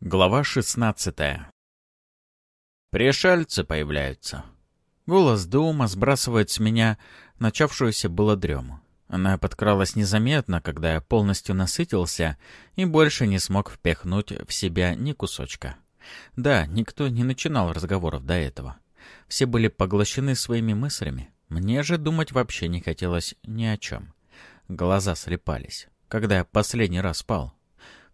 Глава 16 Пришельцы появляются. Голос Дума сбрасывает с меня начавшуюся было дрему. Она подкралась незаметно, когда я полностью насытился и больше не смог впихнуть в себя ни кусочка. Да, никто не начинал разговоров до этого. Все были поглощены своими мыслями. Мне же думать вообще не хотелось ни о чем. Глаза слепались, когда я последний раз спал.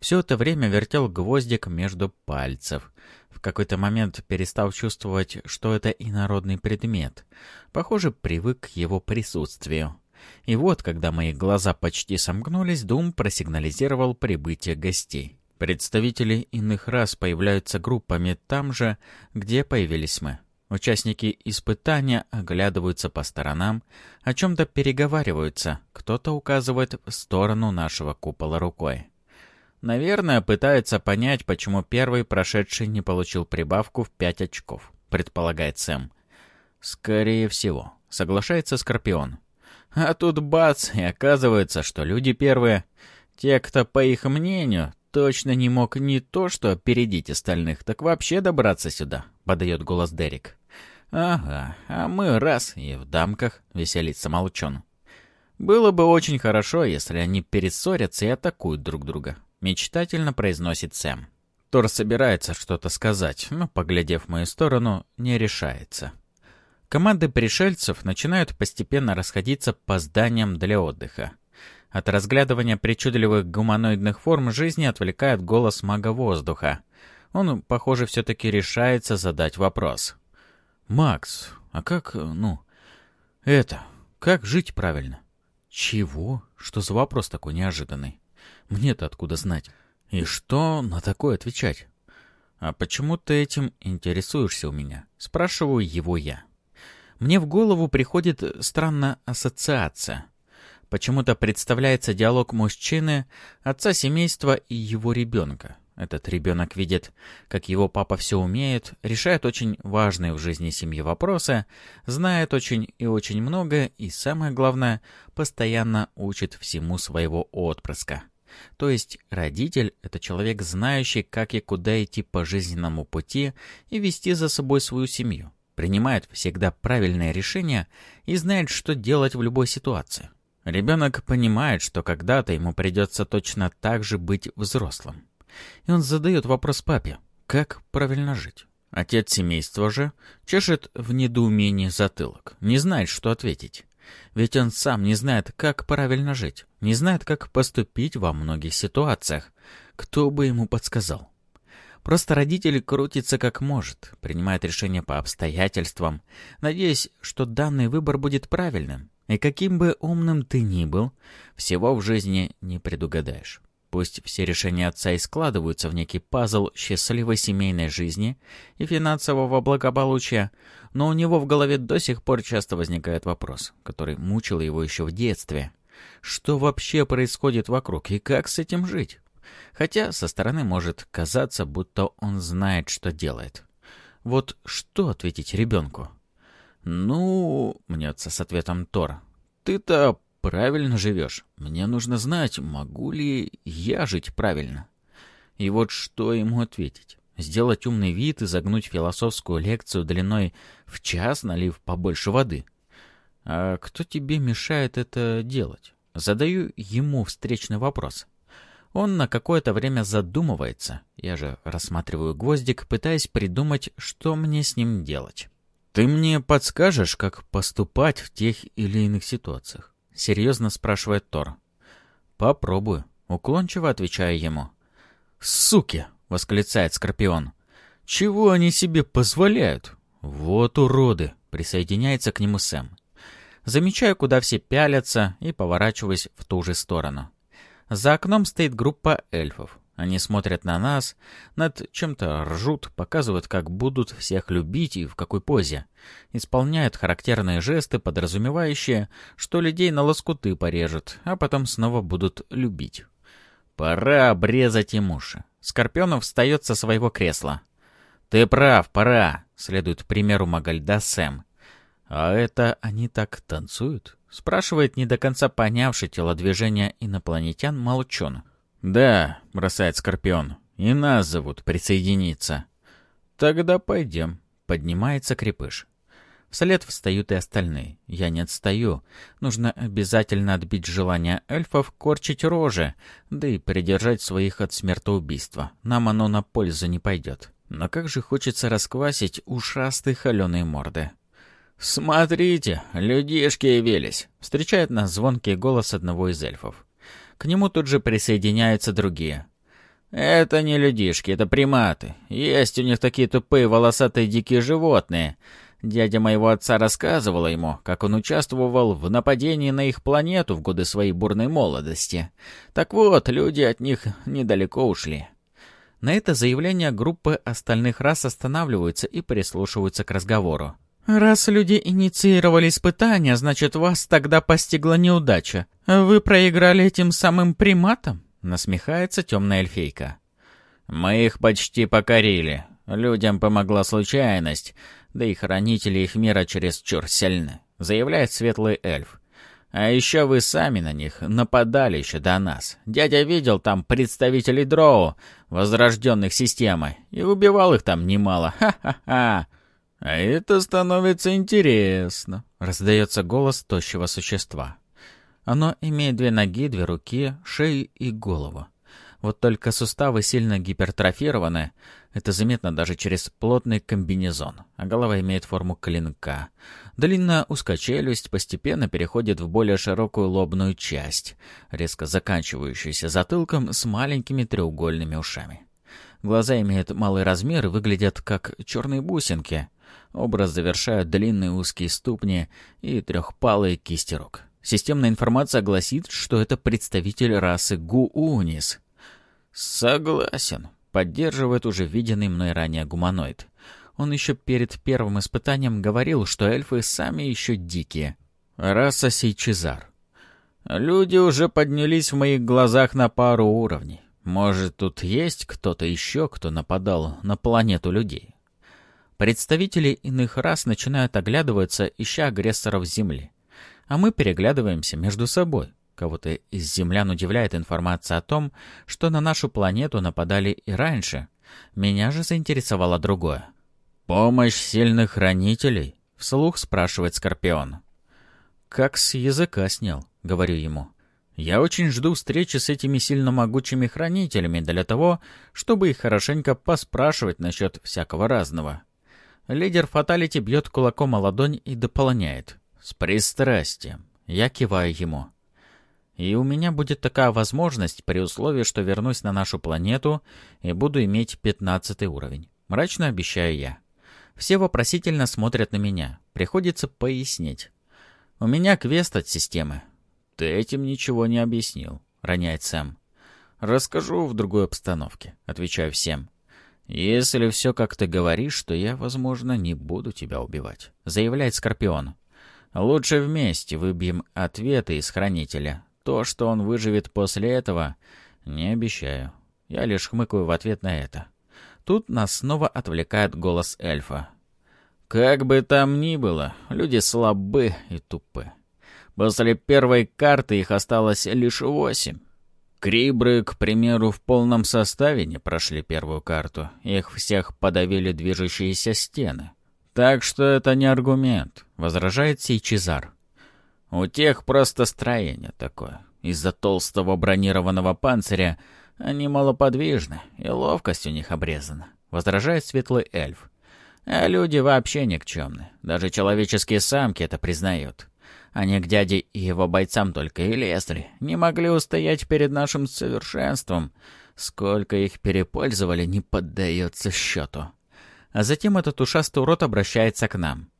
Все это время вертел гвоздик между пальцев. В какой-то момент перестал чувствовать, что это инородный предмет. Похоже, привык к его присутствию. И вот, когда мои глаза почти сомкнулись, Дум просигнализировал прибытие гостей. Представители иных рас появляются группами там же, где появились мы. Участники испытания оглядываются по сторонам, о чем-то переговариваются, кто-то указывает в сторону нашего купола рукой. Наверное, пытается понять, почему первый прошедший не получил прибавку в 5 очков, предполагает Сэм. Скорее всего, соглашается Скорпион. А тут бац, и оказывается, что люди первые, те, кто, по их мнению, точно не мог не то что опередить остальных, так вообще добраться сюда, подает голос Дерек. Ага, а мы раз и в дамках, веселится молчон. Было бы очень хорошо, если они перессорятся и атакуют друг друга. Мечтательно произносит Сэм. Тор собирается что-то сказать, но, поглядев в мою сторону, не решается. Команды пришельцев начинают постепенно расходиться по зданиям для отдыха. От разглядывания причудливых гуманоидных форм жизни отвлекает голос мага воздуха. Он, похоже, все-таки решается задать вопрос. «Макс, а как, ну, это, как жить правильно?» «Чего? Что за вопрос такой неожиданный?» Мне-то откуда знать? И что на такое отвечать? А почему ты этим интересуешься у меня? Спрашиваю его я. Мне в голову приходит странная ассоциация. Почему-то представляется диалог мужчины, отца семейства и его ребенка. Этот ребенок видит, как его папа все умеет, решает очень важные в жизни семьи вопросы, знает очень и очень много и, самое главное, постоянно учит всему своего отпрыска. То есть родитель — это человек, знающий, как и куда идти по жизненному пути и вести за собой свою семью, принимает всегда правильные решения и знает, что делать в любой ситуации. Ребенок понимает, что когда-то ему придется точно так же быть взрослым. И он задает вопрос папе, как правильно жить. Отец семейства же чешет в недоумении затылок, не знает, что ответить. Ведь он сам не знает, как правильно жить, не знает, как поступить во многих ситуациях. Кто бы ему подсказал? Просто родитель крутится как может, принимает решения по обстоятельствам, надеясь, что данный выбор будет правильным. И каким бы умным ты ни был, всего в жизни не предугадаешь. Пусть все решения отца и складываются в некий пазл счастливой семейной жизни и финансового благополучия, но у него в голове до сих пор часто возникает вопрос, который мучил его еще в детстве. Что вообще происходит вокруг и как с этим жить? Хотя со стороны может казаться, будто он знает, что делает. Вот что ответить ребенку? «Ну...» — мнется с ответом Тор. «Ты-то правильно живешь. Мне нужно знать, могу ли я жить правильно. И вот что ему ответить. Сделать умный вид и загнуть философскую лекцию длиной в час, налив побольше воды. А кто тебе мешает это делать? Задаю ему встречный вопрос. Он на какое-то время задумывается. Я же рассматриваю гвоздик, пытаясь придумать, что мне с ним делать. Ты мне подскажешь, как поступать в тех или иных ситуациях? — серьезно спрашивает Тор. «Попробую», — уклончиво отвечаю ему. «Суки!» — восклицает Скорпион. «Чего они себе позволяют?» «Вот уроды!» — присоединяется к нему Сэм. Замечаю, куда все пялятся, и поворачиваюсь в ту же сторону. За окном стоит группа эльфов. Они смотрят на нас, над чем-то ржут, показывают, как будут всех любить и в какой позе. Исполняют характерные жесты, подразумевающие, что людей на лоскуты порежут, а потом снова будут любить. Пора обрезать им уши. Скорпионов встает со своего кресла. «Ты прав, пора», — следует примеру Магальда Сэм. «А это они так танцуют?» — спрашивает не до конца понявший телодвижение инопланетян молчон. «Да», — бросает Скорпион, — И нас зовут присоединиться. Тогда пойдем. Поднимается крепыш. Вслед встают и остальные. Я не отстаю. Нужно обязательно отбить желание эльфов корчить рожи, да и придержать своих от смертоубийства. Нам оно на пользу не пойдет. Но как же хочется расквасить ушастые холеные морды. «Смотрите, людишки явились!» — встречает нас звонкий голос одного из эльфов. К нему тут же присоединяются другие. «Это не людишки, это приматы. Есть у них такие тупые волосатые дикие животные. Дядя моего отца рассказывал ему, как он участвовал в нападении на их планету в годы своей бурной молодости. Так вот, люди от них недалеко ушли». На это заявление группы остальных рас останавливаются и прислушиваются к разговору. «Раз люди инициировали испытания, значит, вас тогда постигла неудача. Вы проиграли этим самым приматам?» — насмехается темная эльфейка. «Мы их почти покорили. Людям помогла случайность, да и хранители их мира чересчур сильны», — заявляет светлый эльф. «А еще вы сами на них нападали еще до нас. Дядя видел там представителей дроу, возрожденных системой, и убивал их там немало. Ха-ха-ха!» «А это становится интересно», — раздается голос тощего существа. Оно имеет две ноги, две руки, шею и голову. Вот только суставы сильно гипертрофированы, это заметно даже через плотный комбинезон, а голова имеет форму клинка. Длинная узкая челюсть постепенно переходит в более широкую лобную часть, резко заканчивающуюся затылком с маленькими треугольными ушами. Глаза имеют малый размер и выглядят как черные бусинки, Образ завершают длинные узкие ступни и трехпалые кисти рук. Системная информация гласит, что это представитель расы Гуунис. Согласен. Поддерживает уже виденный мной ранее гуманоид. Он еще перед первым испытанием говорил, что эльфы сами еще дикие. Раса Сейчезар. Люди уже поднялись в моих глазах на пару уровней. Может, тут есть кто-то еще, кто нападал на планету людей? Представители иных рас начинают оглядываться, ища агрессоров Земли. А мы переглядываемся между собой. Кого-то из землян удивляет информация о том, что на нашу планету нападали и раньше. Меня же заинтересовало другое. «Помощь сильных хранителей?» — вслух спрашивает Скорпион. «Как с языка снял», — говорю ему. «Я очень жду встречи с этими сильно могучими хранителями для того, чтобы их хорошенько поспрашивать насчет всякого разного. Лидер фаталити бьет кулаком о ладонь и дополняет. С пристрастием. Я киваю ему. И у меня будет такая возможность при условии, что вернусь на нашу планету и буду иметь пятнадцатый уровень. Мрачно обещаю я. Все вопросительно смотрят на меня. Приходится пояснить. У меня квест от системы. Ты этим ничего не объяснил, роняет Сэм. Расскажу в другой обстановке, отвечаю всем. «Если все как ты говоришь, то я, возможно, не буду тебя убивать», — заявляет Скорпион. «Лучше вместе выбьем ответы из Хранителя. То, что он выживет после этого, не обещаю. Я лишь хмыкаю в ответ на это. Тут нас снова отвлекает голос эльфа. «Как бы там ни было, люди слабы и тупы. После первой карты их осталось лишь восемь. Крибры, к примеру, в полном составе не прошли первую карту. Их всех подавили движущиеся стены. Так что это не аргумент, возражает Сейчезар. У тех просто строение такое. Из-за толстого бронированного панциря они малоподвижны, и ловкость у них обрезана, возражает светлый эльф. А люди вообще никчемны. Даже человеческие самки это признают. Они к дяде и его бойцам только и лезли. Не могли устоять перед нашим совершенством. Сколько их перепользовали, не поддается счету. А затем этот ушастый урод обращается к нам.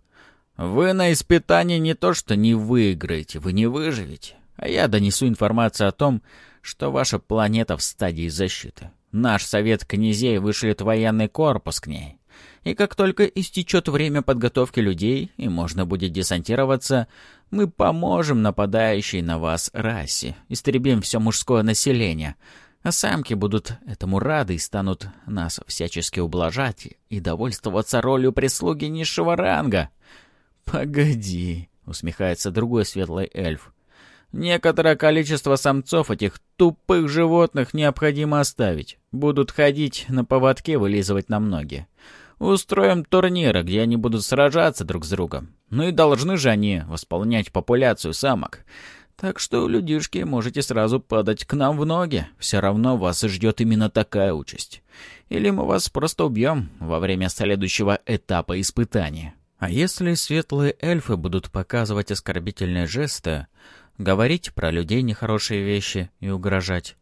«Вы на испытании не то что не выиграете, вы не выживете. А я донесу информацию о том, что ваша планета в стадии защиты. Наш совет князей вышлет военный корпус к ней. И как только истечет время подготовки людей, и можно будет десантироваться, мы поможем нападающей на вас расе, истребим все мужское население, а самки будут этому рады и станут нас всячески ублажать и довольствоваться ролью прислуги низшего ранга. «Погоди», — усмехается другой светлый эльф. Некоторое количество самцов этих тупых животных необходимо оставить. Будут ходить на поводке, вылизывать на ноги. Устроим турниры, где они будут сражаться друг с другом. Ну и должны же они восполнять популяцию самок. Так что, людишки, можете сразу падать к нам в ноги. Все равно вас ждет именно такая участь. Или мы вас просто убьем во время следующего этапа испытания. А если светлые эльфы будут показывать оскорбительные жесты, говорить про людей нехорошие вещи и угрожать,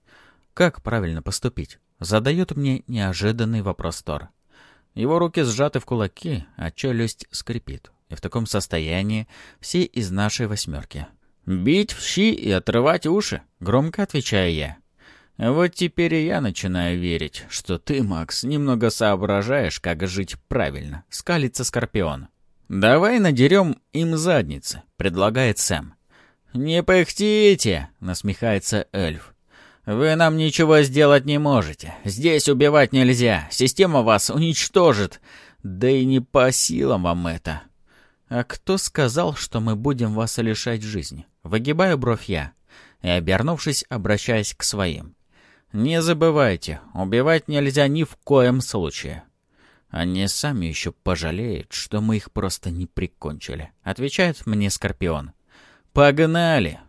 как правильно поступить? Задает мне неожиданный вопрос Тор. Его руки сжаты в кулаки, а челюсть скрипит. И в таком состоянии все из нашей восьмерки. «Бить в щи и отрывать уши», — громко отвечаю я. «Вот теперь и я начинаю верить, что ты, Макс, немного соображаешь, как жить правильно», — скалится Скорпион. «Давай надерем им задницы», — предлагает Сэм. «Не пыхтите!» — насмехается эльф. «Вы нам ничего сделать не можете. Здесь убивать нельзя. Система вас уничтожит. Да и не по силам вам это». «А кто сказал, что мы будем вас лишать жизни?» Выгибаю бровь я и, обернувшись, обращаясь к своим. «Не забывайте, убивать нельзя ни в коем случае». «Они сами еще пожалеют, что мы их просто не прикончили», — отвечает мне Скорпион. «Погнали!»